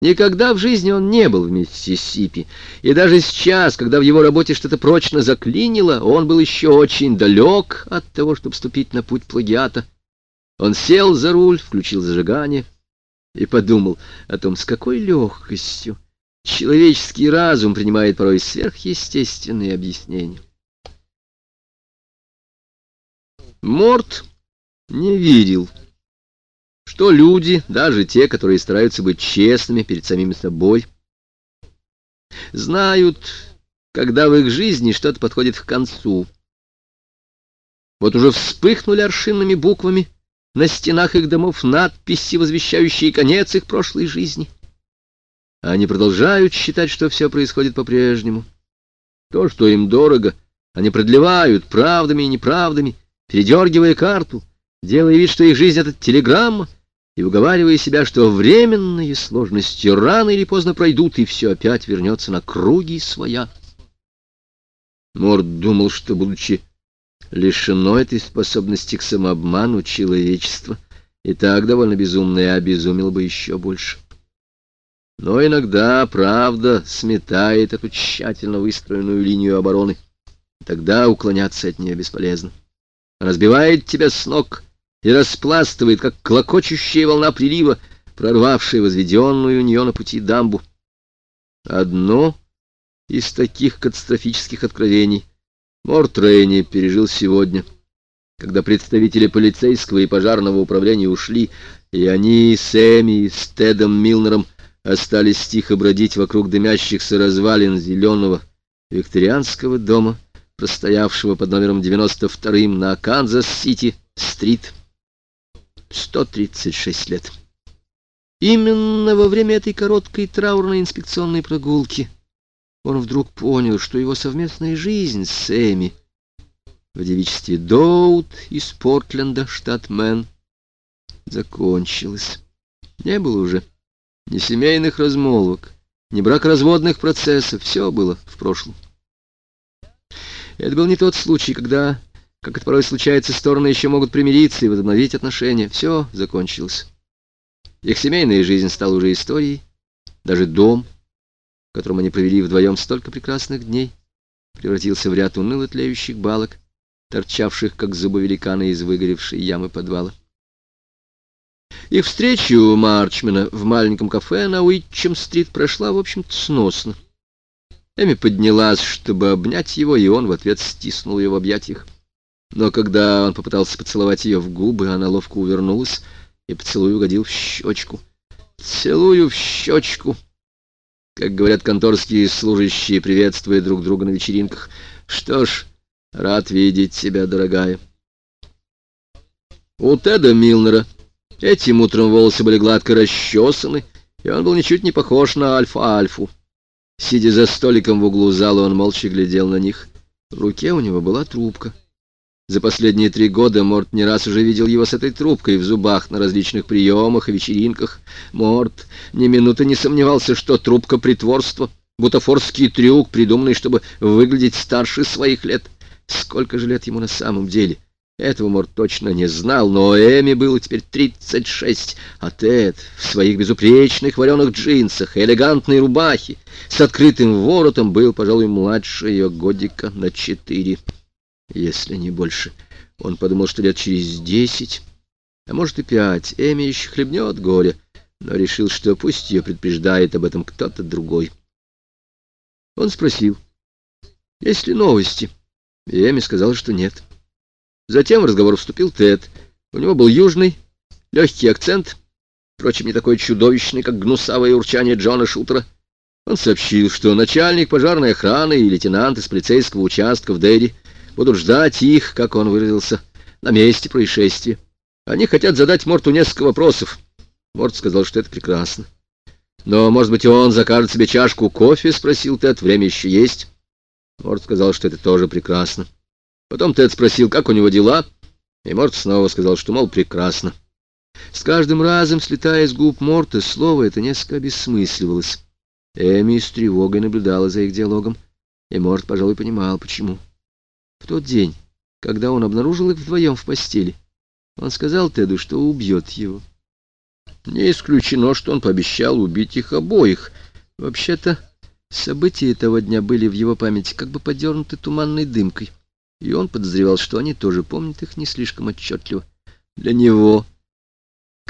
Никогда в жизни он не был в Миссисипи, и даже сейчас, когда в его работе что-то прочно заклинило, он был еще очень далек от того, чтобы вступить на путь плагиата. Он сел за руль, включил зажигание и подумал о том, с какой легкостью человеческий разум принимает порой сверхъестественные объяснения. Морт не видел что люди, даже те, которые стараются быть честными перед самими собой, знают, когда в их жизни что-то подходит к концу. Вот уже вспыхнули аршинными буквами на стенах их домов надписи, возвещающие конец их прошлой жизни. А они продолжают считать, что все происходит по-прежнему. То, что им дорого, они продлевают правдами и неправдами, передергивая карту, делая вид, что их жизнь — это телеграмма, и уговаривая себя, что временные сложности рано или поздно пройдут, и все опять вернется на круги своя. Морд думал, что, будучи лишено этой способности к самообману человечества, и так довольно безумно и обезумел бы еще больше. Но иногда правда сметает эту тщательно выстроенную линию обороны, тогда уклоняться от нее бесполезно. Разбивает тебя с ног — и распластывает, как клокочущая волна прилива, прорвавшая возведенную у нее на пути дамбу. Одно из таких катастрофических откровений Морт Рейни пережил сегодня, когда представители полицейского и пожарного управления ушли, и они с Эми с Тедом Милнером остались тихо бродить вокруг дымящихся развалин зеленого викторианского дома, простоявшего под номером 92 на Канзас-Сити-стрит. 136 лет. Именно во время этой короткой траурной инспекционной прогулки он вдруг понял, что его совместная жизнь с Эми в девичестве Доут из Портленда, штат Мэн, закончилась. Не было уже ни семейных размолвок, ни бракоразводных процессов, все было в прошлом. Это был не тот случай, когда как это порой случается, стороны еще могут примириться и возобновить отношения. Все закончилось. Их семейная жизнь стала уже историей. Даже дом, в котором они провели вдвоем столько прекрасных дней, превратился в ряд уныло тлеющих балок, торчавших, как зубы великана из выгоревшей ямы подвала. Их встреча у Марчмена в маленьком кафе на Уитчем-стрит прошла, в общем-то, сносно. Эми поднялась, чтобы обнять его, и он в ответ стиснул ее в объятиях. Но когда он попытался поцеловать ее в губы, она ловко увернулась, и поцелуй угодил в щечку. «Целую в щечку!» Как говорят конторские служащие, приветствуя друг друга на вечеринках. «Что ж, рад видеть тебя, дорогая!» У Теда Милнера этим утром волосы были гладко расчесаны, и он был ничуть не похож на Альфа-Альфу. Сидя за столиком в углу зала, он молча глядел на них. В руке у него была трубка. За последние три года Морт не раз уже видел его с этой трубкой в зубах на различных приемах и вечеринках. Морт ни минуты не сомневался, что трубка притворства, бутафорский трюк, придуманный, чтобы выглядеть старше своих лет. Сколько же лет ему на самом деле? Этого Морт точно не знал, но Эми было теперь тридцать шесть, а Тед в своих безупречных вареных джинсах и элегантной рубахе с открытым воротом был, пожалуй, младше ее годика на четыре если не больше. Он подумал, что лет через десять, а может и пять, Эми еще хлебнет горе, но решил, что пусть ее предупреждает об этом кто-то другой. Он спросил, есть ли новости, и Эми сказала, что нет. Затем в разговор вступил Тед. У него был южный, легкий акцент, впрочем, не такой чудовищный, как гнусавое урчание Джона Шутера. Он сообщил, что начальник пожарной охраны и лейтенант из полицейского участка в Дерри будут ждать их, как он выразился, на месте происшествия. Они хотят задать Морту несколько вопросов. Морт сказал, что это прекрасно. «Но, может быть, он закажет себе чашку кофе?» — спросил Тед. «Время еще есть». Морт сказал, что это тоже прекрасно. Потом Тед спросил, как у него дела, и Морт снова сказал, что, мол, прекрасно. С каждым разом, слетая с губ Морта, слово это несколько обесмысливалось. Эми с тревогой наблюдала за их диалогом, и Морт, пожалуй, понимал, почему. В тот день, когда он обнаружил их вдвоем в постели, он сказал Теду, что убьет его. Не исключено, что он пообещал убить их обоих. Вообще-то, события того дня были в его памяти как бы подернуты туманной дымкой, и он подозревал, что они тоже помнят их не слишком отчетливо. Для него